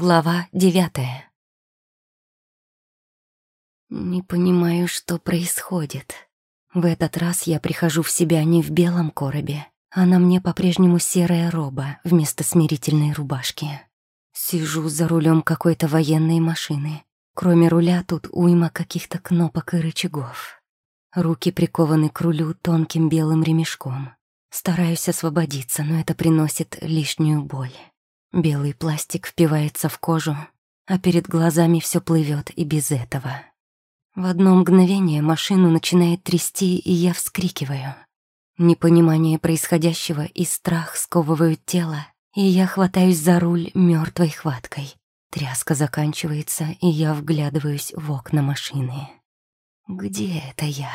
Глава девятая. Не понимаю, что происходит. В этот раз я прихожу в себя не в белом коробе, а на мне по-прежнему серая роба вместо смирительной рубашки. Сижу за рулем какой-то военной машины. Кроме руля тут уйма каких-то кнопок и рычагов. Руки прикованы к рулю тонким белым ремешком. Стараюсь освободиться, но это приносит лишнюю боль. Белый пластик впивается в кожу, а перед глазами все плывет и без этого. В одно мгновение машину начинает трясти, и я вскрикиваю. Непонимание происходящего и страх сковывают тело, и я хватаюсь за руль мертвой хваткой. Тряска заканчивается, и я вглядываюсь в окна машины. Где это я?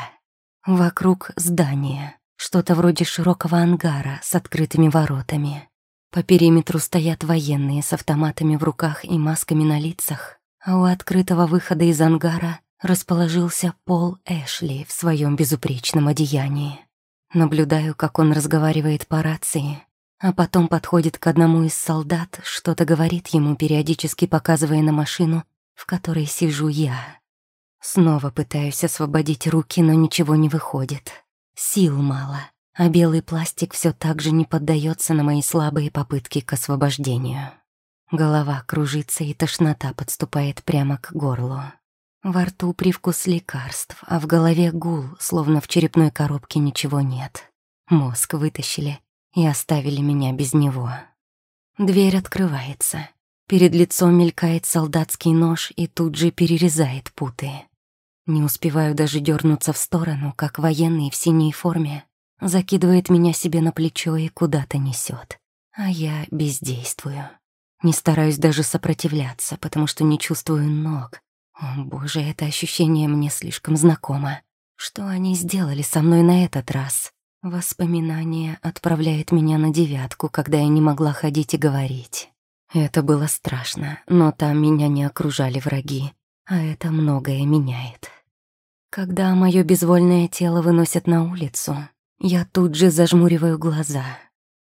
Вокруг здания, что-то вроде широкого ангара с открытыми воротами. По периметру стоят военные с автоматами в руках и масками на лицах, а у открытого выхода из ангара расположился Пол Эшли в своем безупречном одеянии. Наблюдаю, как он разговаривает по рации, а потом подходит к одному из солдат, что-то говорит ему, периодически показывая на машину, в которой сижу я. Снова пытаюсь освободить руки, но ничего не выходит. Сил мало а белый пластик все так же не поддается на мои слабые попытки к освобождению. Голова кружится, и тошнота подступает прямо к горлу. Во рту привкус лекарств, а в голове гул, словно в черепной коробке ничего нет. Мозг вытащили и оставили меня без него. Дверь открывается. Перед лицом мелькает солдатский нож и тут же перерезает путы. Не успеваю даже дернуться в сторону, как военный в синей форме закидывает меня себе на плечо и куда-то несет. А я бездействую. Не стараюсь даже сопротивляться, потому что не чувствую ног. О, боже, это ощущение мне слишком знакомо. Что они сделали со мной на этот раз? Воспоминание отправляет меня на девятку, когда я не могла ходить и говорить. Это было страшно, но там меня не окружали враги, а это многое меняет. Когда мое безвольное тело выносят на улицу, я тут же зажмуриваю глаза.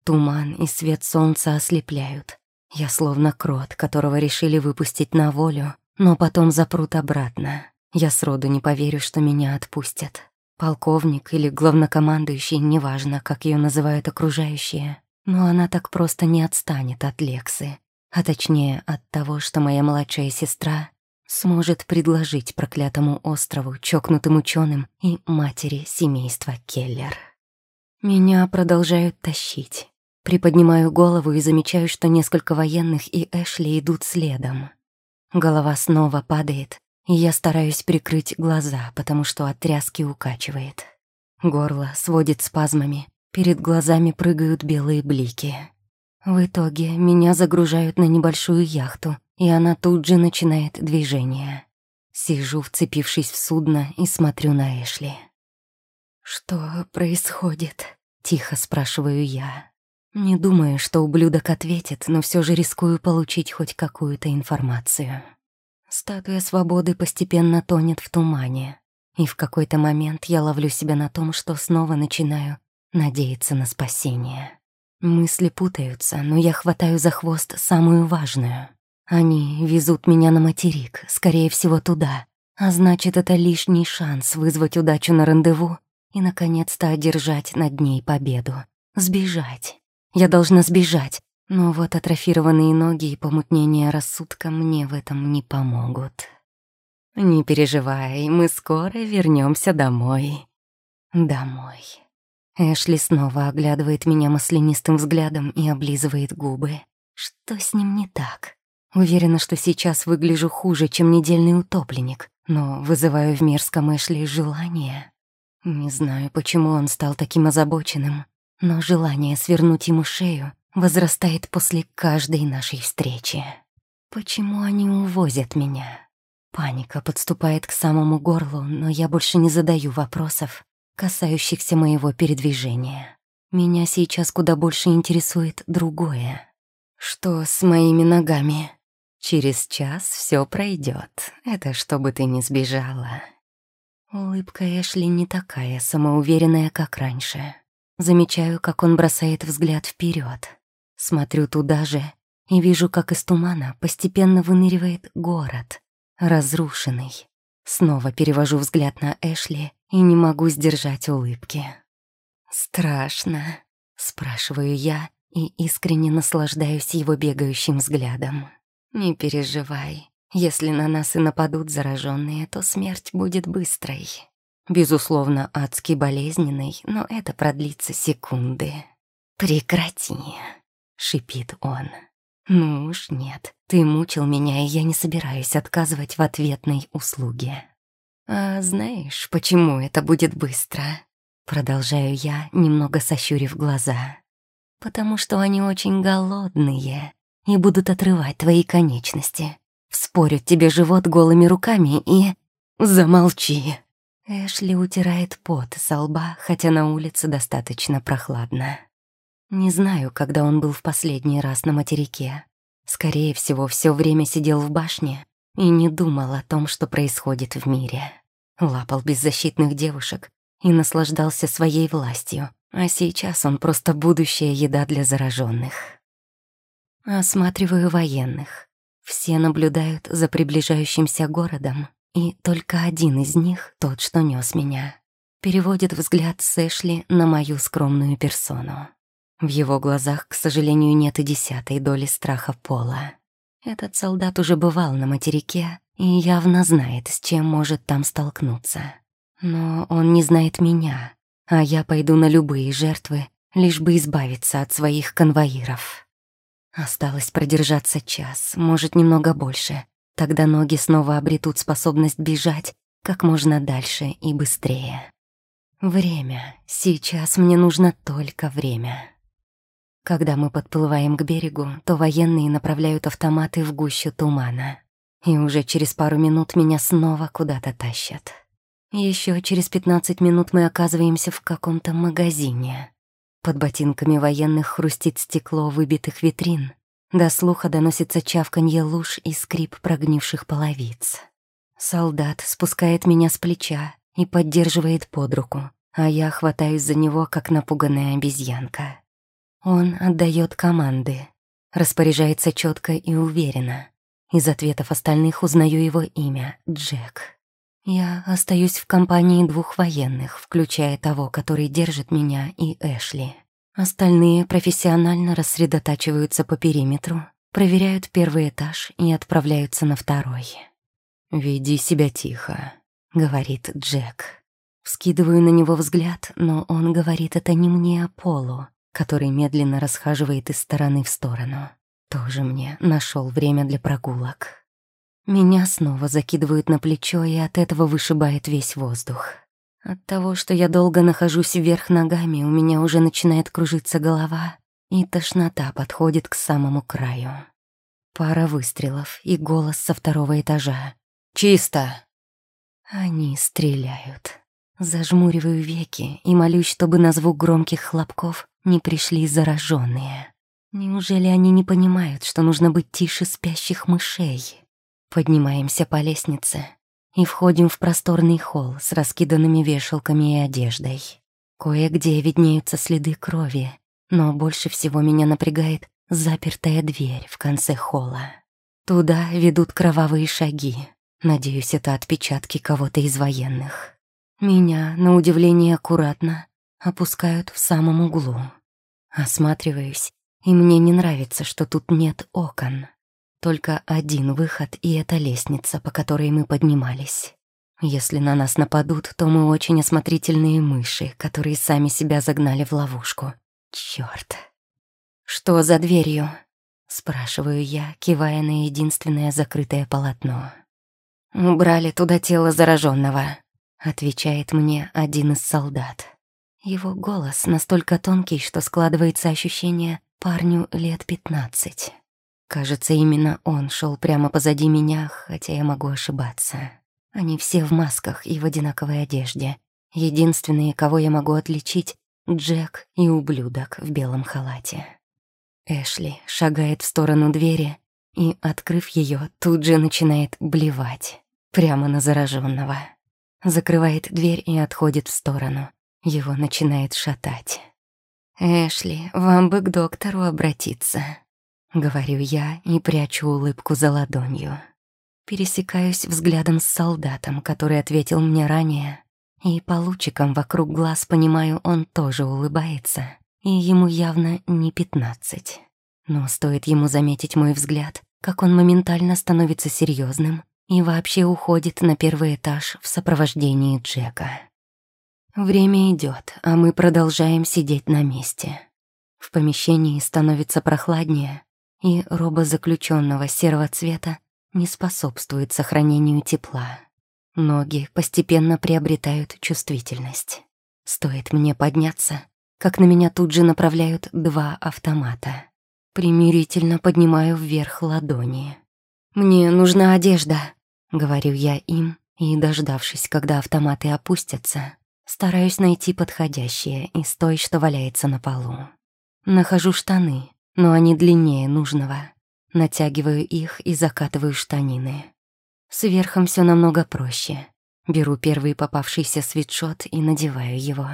Туман и свет солнца ослепляют. Я словно крот, которого решили выпустить на волю, но потом запрут обратно. Я сроду не поверю, что меня отпустят. Полковник или главнокомандующий, неважно, как ее называют окружающие, но она так просто не отстанет от Лексы, а точнее от того, что моя младшая сестра сможет предложить проклятому острову, чокнутым ученым и матери семейства Келлер. Меня продолжают тащить. Приподнимаю голову и замечаю, что несколько военных и Эшли идут следом. Голова снова падает, и я стараюсь прикрыть глаза, потому что от тряски укачивает. Горло сводит спазмами, перед глазами прыгают белые блики. В итоге меня загружают на небольшую яхту, и она тут же начинает движение. Сижу, вцепившись в судно, и смотрю на Эшли. «Что происходит?» — тихо спрашиваю я. Не думаю, что ублюдок ответит, но все же рискую получить хоть какую-то информацию. Статуя свободы постепенно тонет в тумане, и в какой-то момент я ловлю себя на том, что снова начинаю надеяться на спасение. Мысли путаются, но я хватаю за хвост самую важную. Они везут меня на материк, скорее всего, туда. А значит, это лишний шанс вызвать удачу на рандеву и, наконец-то, одержать над ней победу. Сбежать. Я должна сбежать, но вот атрофированные ноги и помутнение рассудка мне в этом не помогут. Не переживай, мы скоро вернемся домой. Домой. Эшли снова оглядывает меня маслянистым взглядом и облизывает губы. Что с ним не так? Уверена, что сейчас выгляжу хуже, чем недельный утопленник, но вызываю в мерзком Эшли желание. Не знаю, почему он стал таким озабоченным, но желание свернуть ему шею возрастает после каждой нашей встречи. Почему они увозят меня? Паника подступает к самому горлу, но я больше не задаю вопросов, касающихся моего передвижения. Меня сейчас куда больше интересует другое. Что с моими ногами? Через час все пройдет. Это чтобы ты не сбежала. Улыбка Эшли не такая самоуверенная, как раньше. Замечаю, как он бросает взгляд вперед. Смотрю туда же и вижу, как из тумана постепенно выныривает город, разрушенный. Снова перевожу взгляд на Эшли и не могу сдержать улыбки. «Страшно», — спрашиваю я и искренне наслаждаюсь его бегающим взглядом. «Не переживай, если на нас и нападут зараженные, то смерть будет быстрой. Безусловно, адски болезненной, но это продлится секунды. Прекрати, шипит он. Ну уж нет, ты мучил меня, и я не собираюсь отказывать в ответной услуге. А знаешь, почему это будет быстро? Продолжаю я, немного сощурив глаза. Потому что они очень голодные и будут отрывать твои конечности. Вспорят тебе живот голыми руками и... Замолчи. Эшли утирает пот со лба, хотя на улице достаточно прохладно. Не знаю, когда он был в последний раз на материке. Скорее всего, все время сидел в башне и не думал о том, что происходит в мире. Лапал беззащитных девушек и наслаждался своей властью, а сейчас он просто будущая еда для зараженных. Осматриваю военных. Все наблюдают за приближающимся городом, и только один из них, тот, что нес меня, переводит взгляд Сэшли на мою скромную персону. В его глазах, к сожалению, нет и десятой доли страха пола. Этот солдат уже бывал на материке и явно знает, с чем может там столкнуться. Но он не знает меня, а я пойду на любые жертвы, лишь бы избавиться от своих конвоиров. Осталось продержаться час, может, немного больше. Тогда ноги снова обретут способность бежать как можно дальше и быстрее. Время. Сейчас мне нужно только время. Когда мы подплываем к берегу, то военные направляют автоматы в гущу тумана. И уже через пару минут меня снова куда-то тащат. Еще через 15 минут мы оказываемся в каком-то магазине. Под ботинками военных хрустит стекло выбитых витрин. До слуха доносится чавканье луж и скрип прогнивших половиц. Солдат спускает меня с плеча и поддерживает под руку, а я хватаюсь за него, как напуганная обезьянка. Он отдает команды, распоряжается четко и уверенно. Из ответов остальных узнаю его имя — Джек. Я остаюсь в компании двух военных, включая того, который держит меня, и Эшли. Остальные профессионально рассредотачиваются по периметру, проверяют первый этаж и отправляются на второй. «Веди себя тихо», — говорит Джек. Вскидываю на него взгляд, но он говорит это не мне, а Полу, который медленно расхаживает из стороны в сторону. Тоже мне нашел время для прогулок. Меня снова закидывают на плечо, и от этого вышибает весь воздух. От того, что я долго нахожусь вверх ногами, у меня уже начинает кружиться голова, и тошнота подходит к самому краю. Пара выстрелов и голос со второго этажа. «Чисто!» Они стреляют. Зажмуриваю веки и молюсь, чтобы на звук громких хлопков не пришли зараженные. Неужели они не понимают, что нужно быть тише спящих мышей? Поднимаемся по лестнице и входим в просторный холл с раскиданными вешалками и одеждой. Кое-где виднеются следы крови, но больше всего меня напрягает запертая дверь в конце холла. Туда ведут кровавые шаги. Надеюсь, это отпечатки кого-то из военных. Меня, на удивление аккуратно, опускают в самом углу. Осматриваюсь, и мне не нравится, что тут нет окон. Только один выход, и это лестница, по которой мы поднимались. Если на нас нападут, то мы очень осмотрительные мыши, которые сами себя загнали в ловушку. Чёрт. «Что за дверью?» — спрашиваю я, кивая на единственное закрытое полотно. «Убрали туда тело зараженного, отвечает мне один из солдат. Его голос настолько тонкий, что складывается ощущение парню лет пятнадцать. Кажется, именно он шел прямо позади меня, хотя я могу ошибаться. Они все в масках и в одинаковой одежде. Единственные, кого я могу отличить — Джек и ублюдок в белом халате. Эшли шагает в сторону двери и, открыв ее, тут же начинает блевать. Прямо на зараженного. Закрывает дверь и отходит в сторону. Его начинает шатать. «Эшли, вам бы к доктору обратиться», — говорю я и прячу улыбку за ладонью. Пересекаюсь взглядом с солдатом, который ответил мне ранее, и по лучикам вокруг глаз понимаю, он тоже улыбается, и ему явно не пятнадцать. Но стоит ему заметить мой взгляд, как он моментально становится серьезным и вообще уходит на первый этаж в сопровождении Джека. Время идет, а мы продолжаем сидеть на месте. В помещении становится прохладнее, и роба заключенного серого цвета не способствует сохранению тепла. Ноги постепенно приобретают чувствительность. Стоит мне подняться, как на меня тут же направляют два автомата. Примирительно поднимаю вверх ладони. «Мне нужна одежда», — говорю я им, и, дождавшись, когда автоматы опустятся, стараюсь найти подходящее из той, что валяется на полу. Нахожу штаны, но они длиннее нужного. Натягиваю их и закатываю штанины. С верхом все намного проще. Беру первый попавшийся свитшот и надеваю его.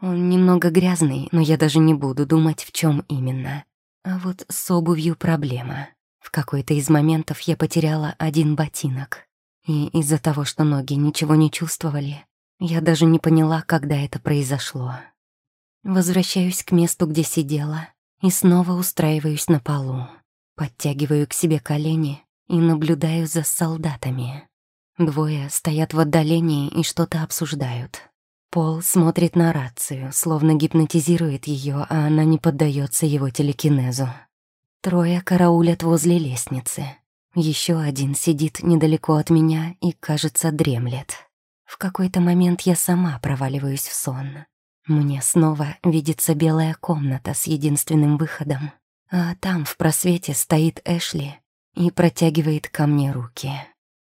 Он немного грязный, но я даже не буду думать, в чем именно. А вот с обувью проблема. В какой-то из моментов я потеряла один ботинок. И из-за того, что ноги ничего не чувствовали, я даже не поняла, когда это произошло. Возвращаюсь к месту, где сидела, и снова устраиваюсь на полу. Подтягиваю к себе колени и наблюдаю за солдатами. Двое стоят в отдалении и что-то обсуждают. Пол смотрит на рацию, словно гипнотизирует ее, а она не поддается его телекинезу. Трое караулят возле лестницы. Еще один сидит недалеко от меня и, кажется, дремлет. В какой-то момент я сама проваливаюсь в сон. Мне снова видится белая комната с единственным выходом, а там в просвете стоит Эшли и протягивает ко мне руки.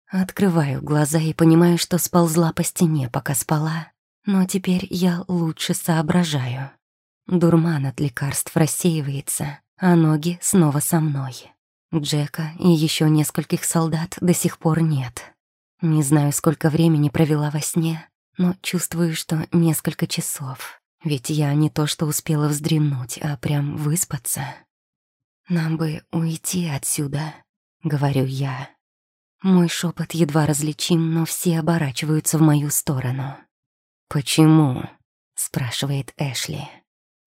Открываю глаза и понимаю, что сползла по стене, пока спала, но теперь я лучше соображаю. Дурман от лекарств рассеивается, а ноги снова со мной. Джека и еще нескольких солдат до сих пор нет. Не знаю, сколько времени провела во сне, но чувствую, что несколько часов. Ведь я не то что успела вздремнуть, а прям выспаться. Нам бы уйти отсюда, — говорю я. Мой шепот едва различим, но все оборачиваются в мою сторону. «Почему?» — спрашивает Эшли.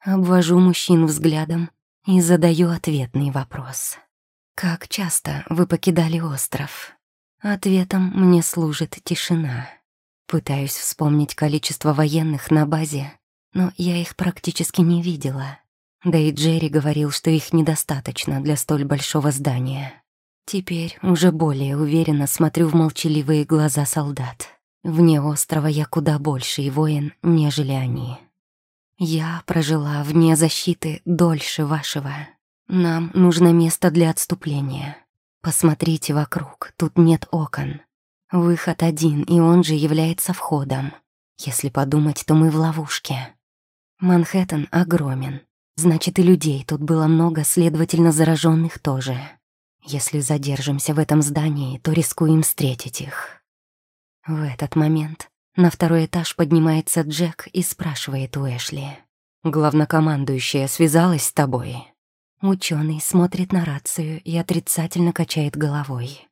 Обвожу мужчин взглядом и задаю ответный вопрос. «Как часто вы покидали остров?» Ответом мне служит тишина. Пытаюсь вспомнить количество военных на базе, но я их практически не видела. Да и Джерри говорил, что их недостаточно для столь большого здания. Теперь уже более уверенно смотрю в молчаливые глаза солдат. Вне острова я куда больший воин, нежели они. Я прожила вне защиты дольше вашего. Нам нужно место для отступления. Посмотрите вокруг, тут нет окон. Выход один, и он же является входом. Если подумать, то мы в ловушке. Манхэттен огромен. Значит, и людей тут было много, следовательно, зараженных тоже. Если задержимся в этом здании, то рискуем встретить их. В этот момент на второй этаж поднимается Джек и спрашивает у Эшли. «Главнокомандующая связалась с тобой?» Ученый смотрит на рацию и отрицательно качает головой.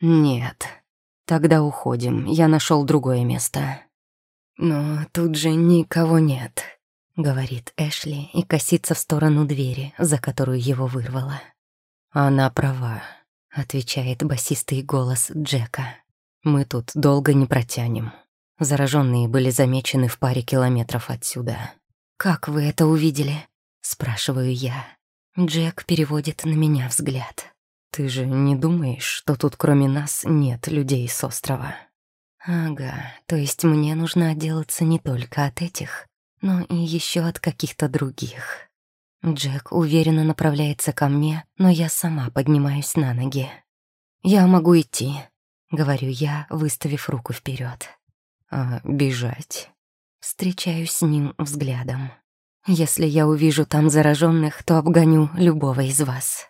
«Нет. Тогда уходим, я нашел другое место». «Но тут же никого нет», — говорит Эшли и косится в сторону двери, за которую его вырвало. «Она права», — отвечает басистый голос Джека. «Мы тут долго не протянем. Зараженные были замечены в паре километров отсюда». «Как вы это увидели?» — спрашиваю я. Джек переводит на меня взгляд. «Ты же не думаешь, что тут кроме нас нет людей с острова?» «Ага, то есть мне нужно отделаться не только от этих, но и еще от каких-то других». Джек уверенно направляется ко мне, но я сама поднимаюсь на ноги. «Я могу идти», — говорю я, выставив руку вперед. «А бежать?» Встречаюсь с ним взглядом. «Если я увижу там зараженных, то обгоню любого из вас».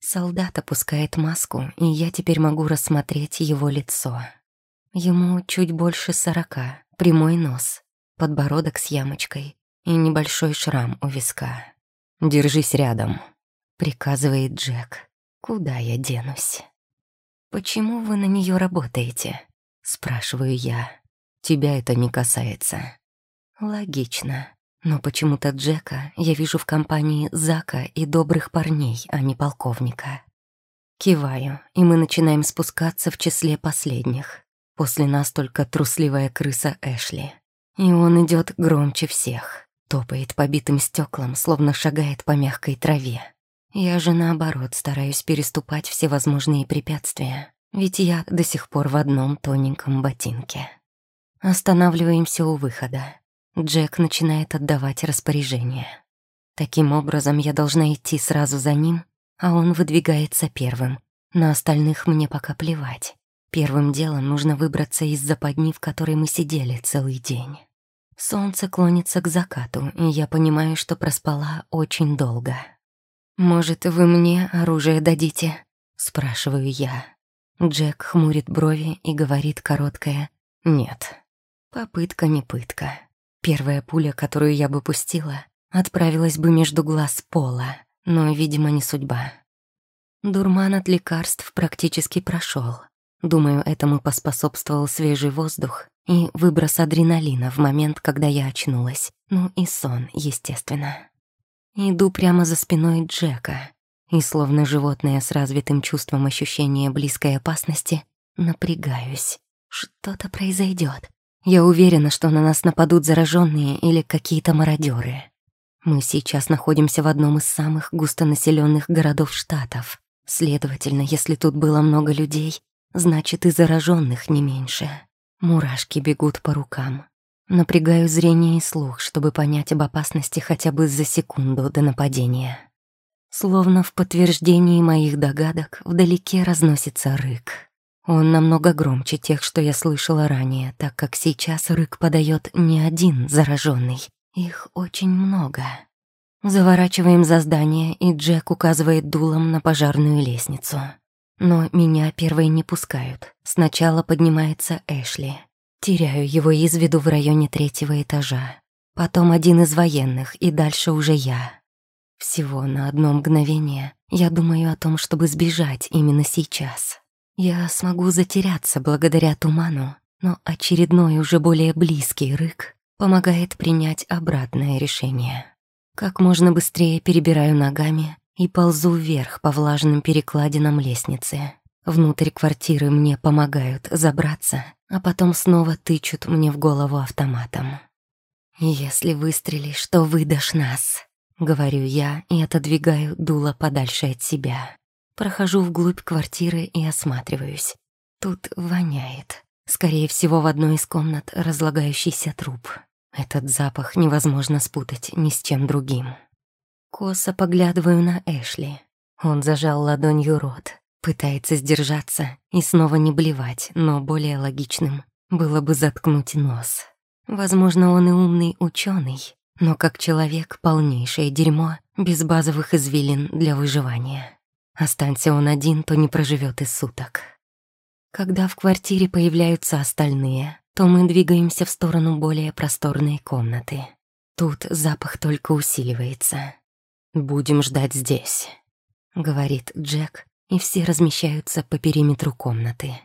Солдат опускает маску, и я теперь могу рассмотреть его лицо. Ему чуть больше сорока, прямой нос, подбородок с ямочкой и небольшой шрам у виска. «Держись рядом». приказывает Джек. Куда я денусь? «Почему вы на нее работаете?» — спрашиваю я. «Тебя это не касается». Логично. Но почему-то Джека я вижу в компании Зака и добрых парней, а не полковника. Киваю, и мы начинаем спускаться в числе последних. После нас только трусливая крыса Эшли. И он идет громче всех, топает побитым стеклом, словно шагает по мягкой траве. Я же, наоборот, стараюсь переступать все возможные препятствия, ведь я до сих пор в одном тоненьком ботинке. Останавливаемся у выхода. Джек начинает отдавать распоряжения. Таким образом, я должна идти сразу за ним, а он выдвигается первым. На остальных мне пока плевать. Первым делом нужно выбраться из западни, в которой мы сидели целый день. Солнце клонится к закату, и я понимаю, что проспала очень долго. «Может, вы мне оружие дадите?» — спрашиваю я. Джек хмурит брови и говорит короткое «нет». Попытка не пытка. Первая пуля, которую я бы пустила, отправилась бы между глаз пола, но, видимо, не судьба. Дурман от лекарств практически прошел. Думаю, этому поспособствовал свежий воздух и выброс адреналина в момент, когда я очнулась. Ну и сон, естественно. Иду прямо за спиной Джека, и, словно животное с развитым чувством ощущения близкой опасности, напрягаюсь. Что-то произойдет. Я уверена, что на нас нападут зараженные или какие-то мародеры. Мы сейчас находимся в одном из самых густонаселенных городов штатов. Следовательно, если тут было много людей, значит и зараженных не меньше. Мурашки бегут по рукам. Напрягаю зрение и слух, чтобы понять об опасности хотя бы за секунду до нападения. Словно в подтверждении моих догадок вдалеке разносится рык. Он намного громче тех, что я слышала ранее, так как сейчас рык подает не один зараженный. Их очень много. Заворачиваем за здание, и Джек указывает дулом на пожарную лестницу. Но меня первой не пускают. Сначала поднимается Эшли. Теряю его из виду в районе третьего этажа. Потом один из военных, и дальше уже я. Всего на одно мгновение я думаю о том, чтобы сбежать именно сейчас. Я смогу затеряться благодаря туману, но очередной уже более близкий рык помогает принять обратное решение. Как можно быстрее перебираю ногами и ползу вверх по влажным перекладинам лестницы. Внутрь квартиры мне помогают забраться, а потом снова тычут мне в голову автоматом. «Если выстрелишь, то выдашь нас», — говорю я и отодвигаю дуло подальше от себя. Прохожу вглубь квартиры и осматриваюсь. Тут воняет. Скорее всего, в одной из комнат разлагающийся труп. Этот запах невозможно спутать ни с чем другим. Косо поглядываю на Эшли. Он зажал ладонью рот, пытается сдержаться и снова не блевать, но более логичным было бы заткнуть нос. Возможно, он и умный ученый, но как человек полнейшее дерьмо без базовых извилин для выживания. Останься он один, то не проживет и суток. Когда в квартире появляются остальные, то мы двигаемся в сторону более просторной комнаты. Тут запах только усиливается. «Будем ждать здесь», — говорит Джек, и все размещаются по периметру комнаты.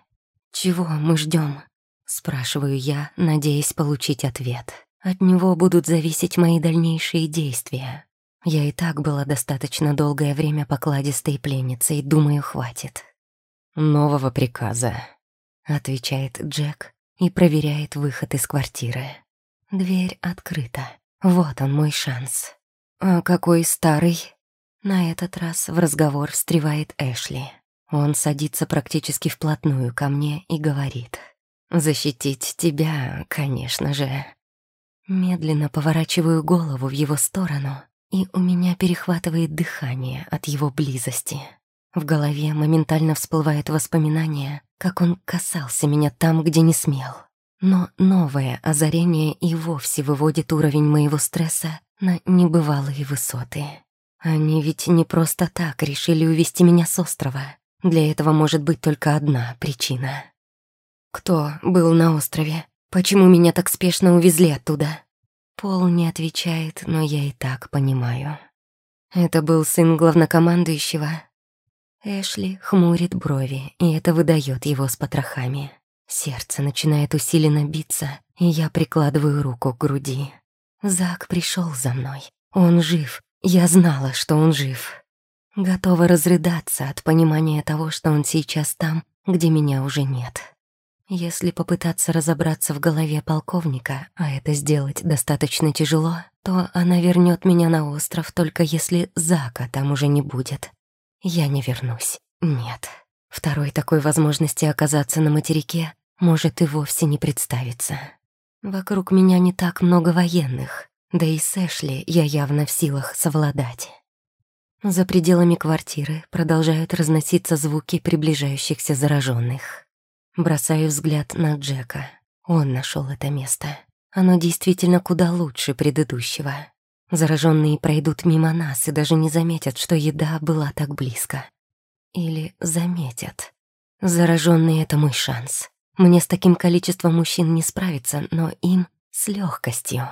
«Чего мы ждем? спрашиваю я, надеясь получить ответ. От него будут зависеть мои дальнейшие действия. Я и так была достаточно долгое время покладистой пленницей, думаю, хватит. «Нового приказа», — отвечает Джек и проверяет выход из квартиры. Дверь открыта. Вот он мой шанс. «А какой старый?» На этот раз в разговор встревает Эшли. Он садится практически вплотную ко мне и говорит. «Защитить тебя, конечно же». Медленно поворачиваю голову в его сторону, и у меня перехватывает дыхание от его близости. В голове моментально всплывает воспоминание, как он касался меня там, где не смел. Но новое озарение и вовсе выводит уровень моего стресса на небывалые высоты. Они ведь не просто так решили увести меня с острова. Для этого может быть только одна причина. Кто был на острове? Почему меня так спешно увезли оттуда? Пол не отвечает, но я и так понимаю. Это был сын главнокомандующего. Эшли хмурит брови, и это выдает его с потрохами. Сердце начинает усиленно биться, и я прикладываю руку к груди. Зак пришел за мной. Он жив. Я знала, что он жив. Готова разрыдаться от понимания того, что он сейчас там, где меня уже нет. Если попытаться разобраться в голове полковника, а это сделать достаточно тяжело, то она вернет меня на остров только если Зака там уже не будет. Я не вернусь. Нет. Второй такой возможности оказаться на материке может и вовсе не представиться. Вокруг меня не так много военных, да и с Эшли я явно в силах совладать. За пределами квартиры продолжают разноситься звуки приближающихся зараженных. Бросаю взгляд на Джека. Он нашел это место. Оно действительно куда лучше предыдущего. Зараженные пройдут мимо нас и даже не заметят, что еда была так близко. Или заметят. Зараженные — это мой шанс. Мне с таким количеством мужчин не справиться, но им с легкостью.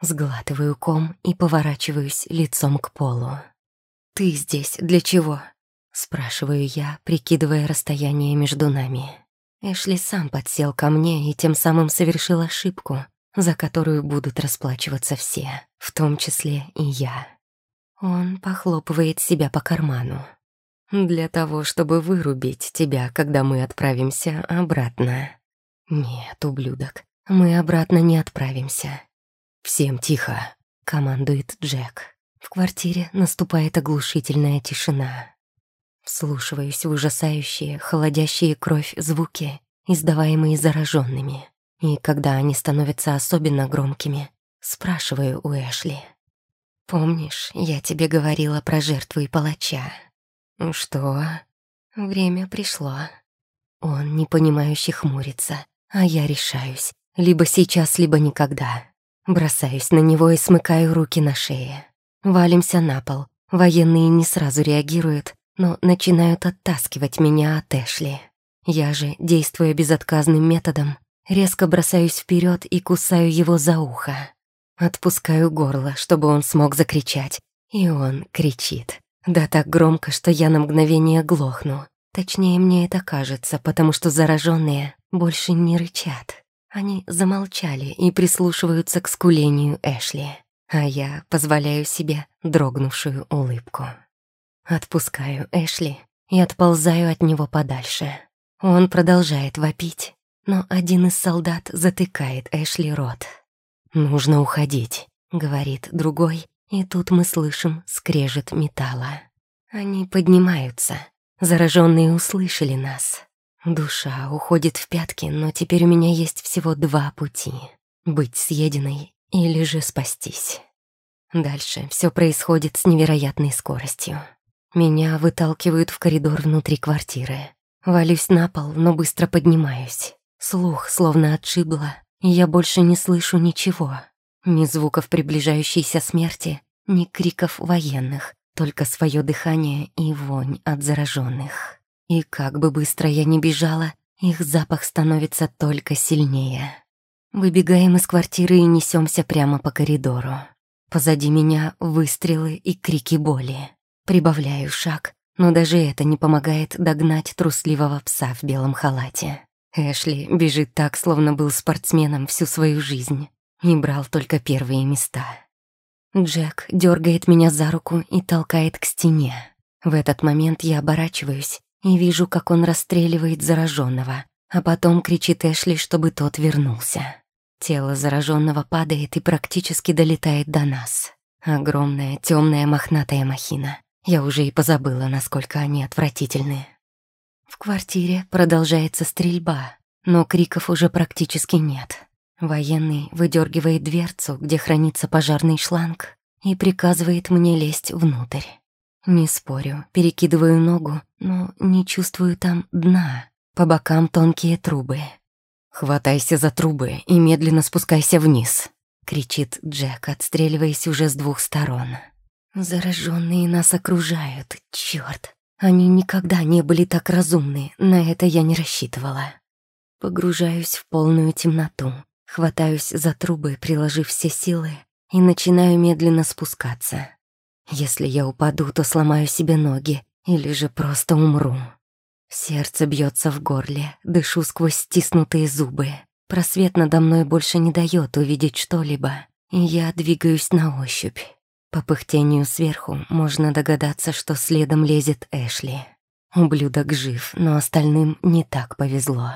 Сглатываю ком и поворачиваюсь лицом к полу. «Ты здесь для чего?» — спрашиваю я, прикидывая расстояние между нами. Эшли сам подсел ко мне и тем самым совершил ошибку, за которую будут расплачиваться все, в том числе и я. Он похлопывает себя по карману. Для того, чтобы вырубить тебя, когда мы отправимся обратно. Нет, ублюдок, мы обратно не отправимся. Всем тихо, командует Джек. В квартире наступает оглушительная тишина. Вслушиваюсь в ужасающие, холодящие кровь звуки, издаваемые зараженными. И когда они становятся особенно громкими, спрашиваю у Эшли. «Помнишь, я тебе говорила про жертву и палача?» «Что?» «Время пришло». Он непонимающе хмурится, а я решаюсь. Либо сейчас, либо никогда. Бросаюсь на него и смыкаю руки на шее. Валимся на пол. Военные не сразу реагируют, но начинают оттаскивать меня от Эшли. Я же, действуя безотказным методом, резко бросаюсь вперед и кусаю его за ухо. Отпускаю горло, чтобы он смог закричать. И он кричит. Да так громко, что я на мгновение глохну. Точнее, мне это кажется, потому что зараженные больше не рычат. Они замолчали и прислушиваются к скулению Эшли, а я позволяю себе дрогнувшую улыбку. Отпускаю Эшли и отползаю от него подальше. Он продолжает вопить, но один из солдат затыкает Эшли рот. «Нужно уходить», — говорит другой, и тут мы слышим скрежет металла. Они поднимаются. Зараженные услышали нас. Душа уходит в пятки, но теперь у меня есть всего два пути. Быть съеденной или же спастись. Дальше все происходит с невероятной скоростью. Меня выталкивают в коридор внутри квартиры. Валюсь на пол, но быстро поднимаюсь. Слух словно отшибло, и я больше не слышу ничего. Ни звуков приближающейся смерти, ни криков военных, только свое дыхание и вонь от зараженных. И как бы быстро я ни бежала, их запах становится только сильнее. Выбегаем из квартиры и несемся прямо по коридору. Позади меня выстрелы и крики боли. Прибавляю шаг, но даже это не помогает догнать трусливого пса в белом халате. Эшли бежит так, словно был спортсменом всю свою жизнь и брал только первые места. Джек дергает меня за руку и толкает к стене. В этот момент я оборачиваюсь и вижу, как он расстреливает зараженного, а потом кричит Эшли, чтобы тот вернулся. Тело зараженного падает и практически долетает до нас. Огромная темная мохнатая махина. Я уже и позабыла, насколько они отвратительны. В квартире продолжается стрельба, но криков уже практически нет. Военный выдергивает дверцу, где хранится пожарный шланг, и приказывает мне лезть внутрь. Не спорю, перекидываю ногу, но не чувствую там дна. По бокам тонкие трубы. «Хватайся за трубы и медленно спускайся вниз», — кричит Джек, отстреливаясь уже с двух сторон. Зараженные нас окружают, черт. Они никогда не были так разумны, на это я не рассчитывала. Погружаюсь в полную темноту, Хватаюсь за трубы, приложив все силы, и начинаю медленно спускаться. Если я упаду, то сломаю себе ноги или же просто умру. Сердце бьется в горле, дышу сквозь стиснутые зубы. Просвет надо мной больше не дает увидеть что-либо, и я двигаюсь на ощупь. По пыхтению сверху можно догадаться, что следом лезет Эшли. Ублюдок жив, но остальным не так повезло.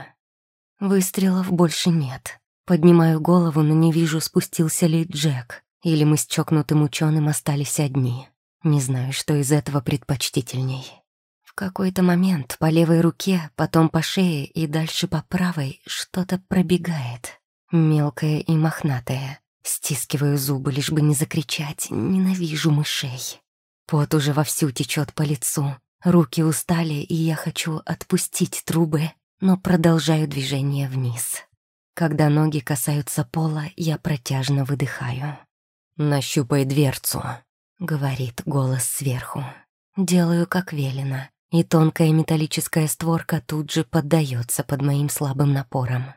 Выстрелов больше нет. Поднимаю голову, но не вижу, спустился ли Джек, или мы с чокнутым ученым остались одни. Не знаю, что из этого предпочтительней. В какой-то момент по левой руке, потом по шее и дальше по правой что-то пробегает. Мелкое и мохнатое. Стискиваю зубы, лишь бы не закричать. Ненавижу мышей. Пот уже вовсю течет по лицу. Руки устали, и я хочу отпустить трубы, но продолжаю движение вниз. Когда ноги касаются пола, я протяжно выдыхаю. «Нащупай дверцу», — говорит голос сверху. Делаю, как велено, и тонкая металлическая створка тут же поддается под моим слабым напором.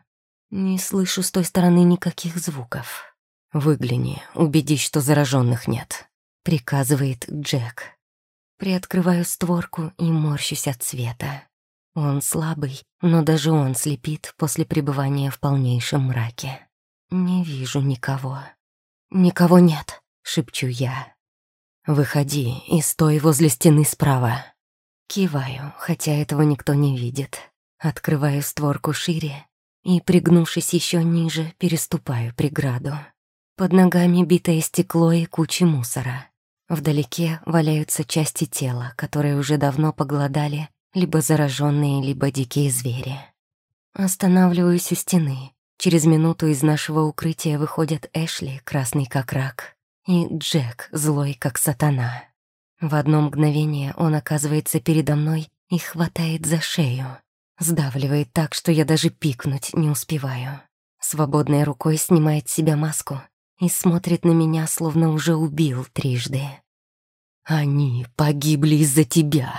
Не слышу с той стороны никаких звуков. «Выгляни, убедись, что зараженных нет», — приказывает Джек. Приоткрываю створку и морщусь от света. Он слабый, но даже он слепит после пребывания в полнейшем мраке. Не вижу никого. «Никого нет», — шепчу я. «Выходи и стой возле стены справа». Киваю, хотя этого никто не видит. Открываю створку шире и, пригнувшись еще ниже, переступаю преграду. Под ногами битое стекло и куча мусора. Вдалеке валяются части тела, которые уже давно поглодали либо зараженные, либо дикие звери. Останавливаюсь у стены. Через минуту из нашего укрытия выходят Эшли, красный как рак, и Джек, злой как сатана. В одно мгновение он оказывается передо мной и хватает за шею. Сдавливает так, что я даже пикнуть не успеваю. Свободной рукой снимает с себя маску и смотрит на меня, словно уже убил трижды. «Они погибли из-за тебя!»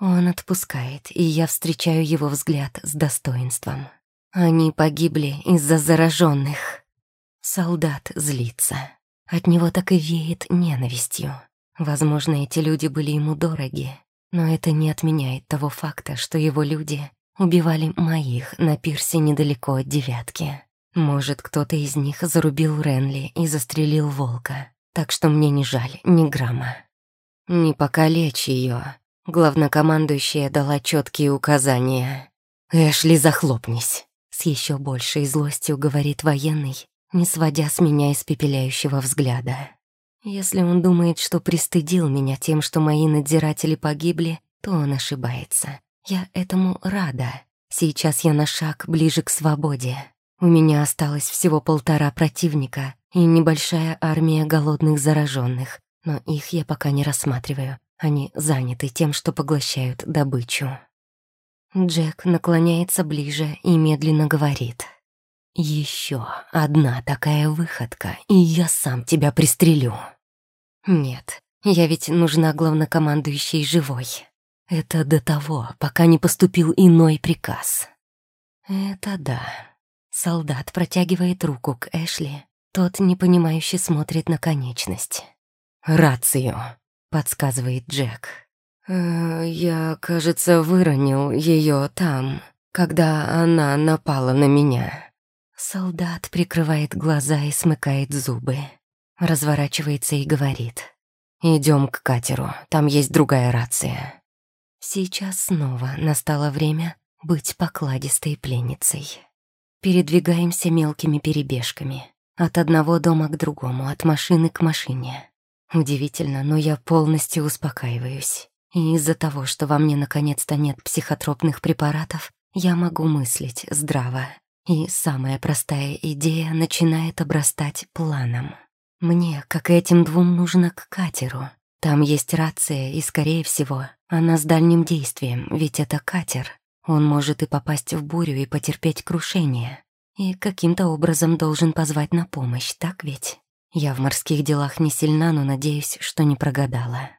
Он отпускает, и я встречаю его взгляд с достоинством. Они погибли из-за зараженных. Солдат злится. От него так и веет ненавистью. Возможно, эти люди были ему дороги, но это не отменяет того факта, что его люди убивали моих на пирсе недалеко от девятки. Может, кто-то из них зарубил Ренли и застрелил волка, так что мне не жаль ни грамма. «Не покалечь ее», — главнокомандующая дала четкие указания. «Эшли, захлопнись», — с еще большей злостью говорит военный, не сводя с меня испепеляющего взгляда. Если он думает, что пристыдил меня тем, что мои надзиратели погибли, то он ошибается. Я этому рада. Сейчас я на шаг ближе к свободе. У меня осталось всего полтора противника и небольшая армия голодных зараженных, но их я пока не рассматриваю. Они заняты тем, что поглощают добычу. Джек наклоняется ближе и медленно говорит. «Еще одна такая выходка, и я сам тебя пристрелю». «Нет, я ведь нужна главнокомандующей живой. Это до того, пока не поступил иной приказ». «Это да». Солдат протягивает руку к Эшли. Тот непонимающе смотрит на конечность. «Рацию», — подсказывает Джек. «Э, «Я, кажется, выронил ее там, когда она напала на меня». Солдат прикрывает глаза и смыкает зубы. Разворачивается и говорит. «Идем к катеру, там есть другая рация». Сейчас снова настало время быть покладистой пленницей. Передвигаемся мелкими перебежками. От одного дома к другому, от машины к машине. Удивительно, но я полностью успокаиваюсь. И из-за того, что во мне наконец-то нет психотропных препаратов, я могу мыслить здраво. И самая простая идея начинает обрастать планом. Мне, как и этим двум, нужно к катеру. Там есть рация, и, скорее всего, она с дальним действием, ведь это катер. Он может и попасть в бурю, и потерпеть крушение и каким-то образом должен позвать на помощь, так ведь? Я в морских делах не сильна, но надеюсь, что не прогадала.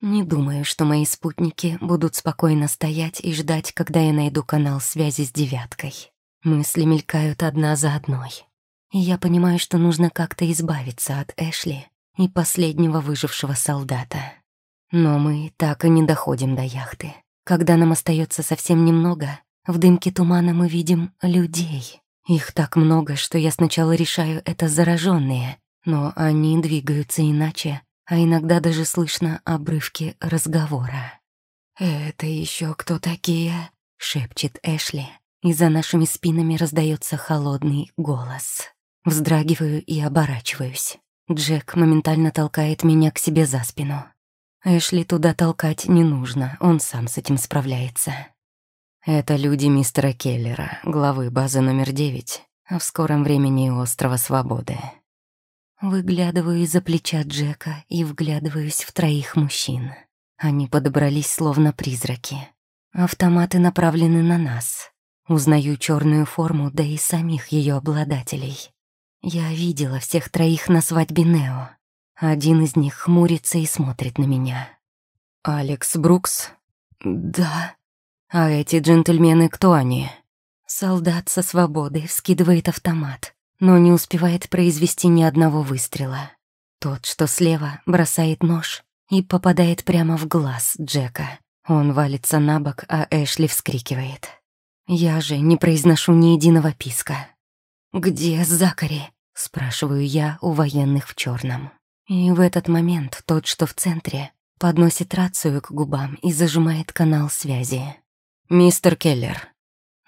Не думаю, что мои спутники будут спокойно стоять и ждать, когда я найду канал связи с девяткой. Мысли мелькают одна за одной. И я понимаю, что нужно как-то избавиться от Эшли и последнего выжившего солдата. Но мы так и не доходим до яхты. Когда нам остается совсем немного, в дымке тумана мы видим людей. Их так много, что я сначала решаю, это зараженные, но они двигаются иначе, а иногда даже слышно обрывки разговора. «Это еще кто такие?» — шепчет Эшли, и за нашими спинами раздается холодный голос. Вздрагиваю и оборачиваюсь. Джек моментально толкает меня к себе за спину. Эшли туда толкать не нужно, он сам с этим справляется. Это люди мистера Келлера, главы базы номер девять, а в скором времени острова Свободы. Выглядываю из-за плеча Джека и вглядываюсь в троих мужчин. Они подобрались словно призраки. Автоматы направлены на нас. Узнаю черную форму, да и самих ее обладателей. Я видела всех троих на свадьбе Нео. Один из них хмурится и смотрит на меня. «Алекс Брукс?» «Да». «А эти джентльмены кто они?» Солдат со свободой вскидывает автомат, но не успевает произвести ни одного выстрела. Тот, что слева, бросает нож и попадает прямо в глаз Джека. Он валится на бок, а Эшли вскрикивает. Я же не произношу ни единого писка. «Где Закари?» — спрашиваю я у военных в черном. И в этот момент тот, что в центре, подносит рацию к губам и зажимает канал связи. «Мистер Келлер».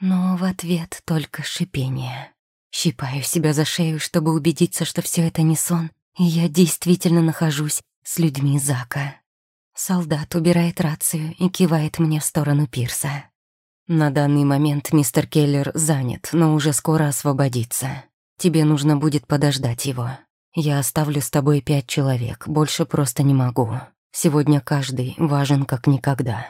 Но в ответ только шипение. Щипаю себя за шею, чтобы убедиться, что все это не сон, и я действительно нахожусь с людьми Зака. Солдат убирает рацию и кивает мне в сторону пирса. На данный момент мистер Келлер занят, но уже скоро освободится. Тебе нужно будет подождать его. Я оставлю с тобой пять человек, больше просто не могу. Сегодня каждый важен как никогда».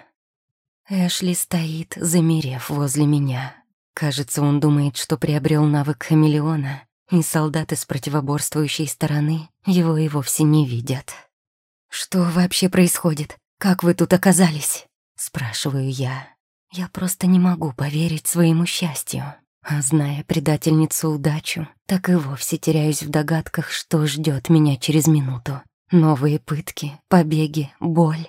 Эшли стоит, замерев возле меня. Кажется, он думает, что приобрел навык хамелеона, и солдаты с противоборствующей стороны его и вовсе не видят. «Что вообще происходит? Как вы тут оказались?» — спрашиваю я. Я просто не могу поверить своему счастью. А зная предательницу удачу, так и вовсе теряюсь в догадках, что ждет меня через минуту. Новые пытки, побеги, боль.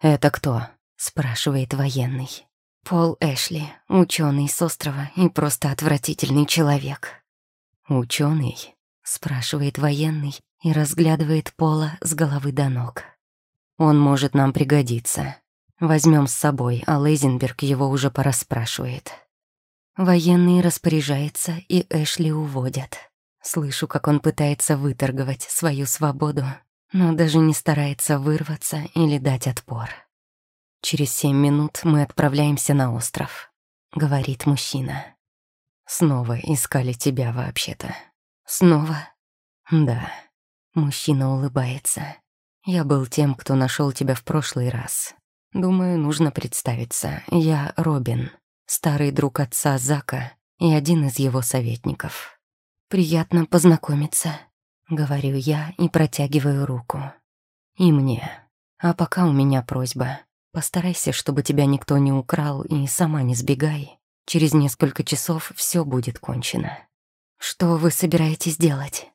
«Это кто?» — спрашивает военный. Пол Эшли, ученый с острова и просто отвратительный человек. «Ученый?» — спрашивает военный и разглядывает Пола с головы до ног. «Он может нам пригодиться. Возьмем с собой, а Лейзенберг его уже пора спрашивает». Военный распоряжается, и Эшли уводят. Слышу, как он пытается выторговать свою свободу, но даже не старается вырваться или дать отпор. «Через семь минут мы отправляемся на остров», — говорит мужчина. «Снова искали тебя вообще-то». «Снова?» «Да». Мужчина улыбается. «Я был тем, кто нашел тебя в прошлый раз. Думаю, нужно представиться. Я Робин» старый друг отца Зака и один из его советников. «Приятно познакомиться», — говорю я и протягиваю руку. «И мне. А пока у меня просьба. Постарайся, чтобы тебя никто не украл, и сама не сбегай. Через несколько часов все будет кончено». «Что вы собираетесь делать?»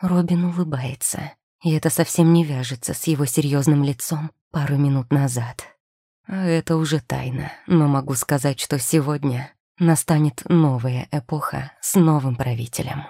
Робин улыбается, и это совсем не вяжется с его серьезным лицом пару минут назад. А это уже тайна, но могу сказать, что сегодня настанет новая эпоха с новым правителем.